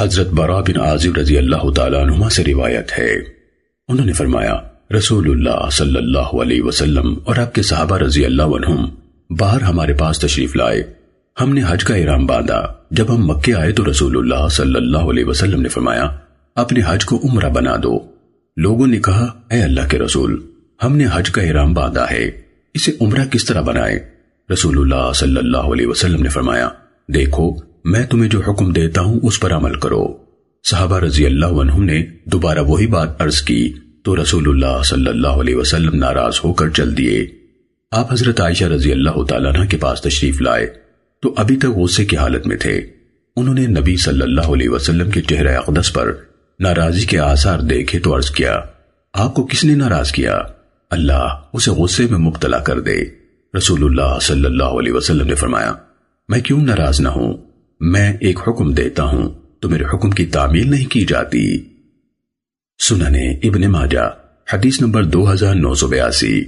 حضرت برا بن عازب رضی اللہ تعالیٰ عنہ سے روایت ہے۔ انہوں نے فرمایا، رسول اللہ صلی اللہ علیہ وسلم اور آپ کے صحابہ رضی اللہ عنہم باہر ہمارے پاس تشریف لائے۔ ہم نے حج کا ارام باندھا۔ جب ہم مکے آئے تو رسول اللہ صلی اللہ علیہ وسلم نے فرمایا، اپنے حج کو عمرہ بنا دو۔ لوگوں نے کہا، اے اللہ کے رسول، ہم نے حج کا ارام باندھا ہے۔ اسے عمرہ کس طرح بنائے؟ رسول اللہ صلی اللہ علیہ وسلم نے فرمایا، دیکھو میں تمہیں جو حکم دیتا ہوں اس پر عمل کرو۔ صحابہ رضی اللہ عنہ نے دوبارہ وہی بات عرض کی، تو رسول اللہ صلی اللہ علیہ وسلم ناراض ہو کر چل دیے۔ آپ حضرت عائشہ رضی اللہ تعالیٰ عنہ کے پاس تشریف لائے، تو ابھی تک غصے کی حالت میں تھے۔ انہوں نے نبی صلی اللہ علیہ وسلم کے چہرہ اقدس پر ناراضی کے آثار دیکھے تو عرض کیا، آپ کو کس نے ناراض کیا؟ اللہ اسے غصے میں مبتلا کر دے۔ رسول اللہ صلی اللہ علیہ وسلم نے فرمایا، میں کیوں ناراض نہ ہوں؟ میں ایک حکم دیتا ہوں، تو میرے حکم کی تعمیل نہیں کی جاتی۔ سننے ابن ماجہ، حدیث نمبر دو ہزار نو سو بیاسی۔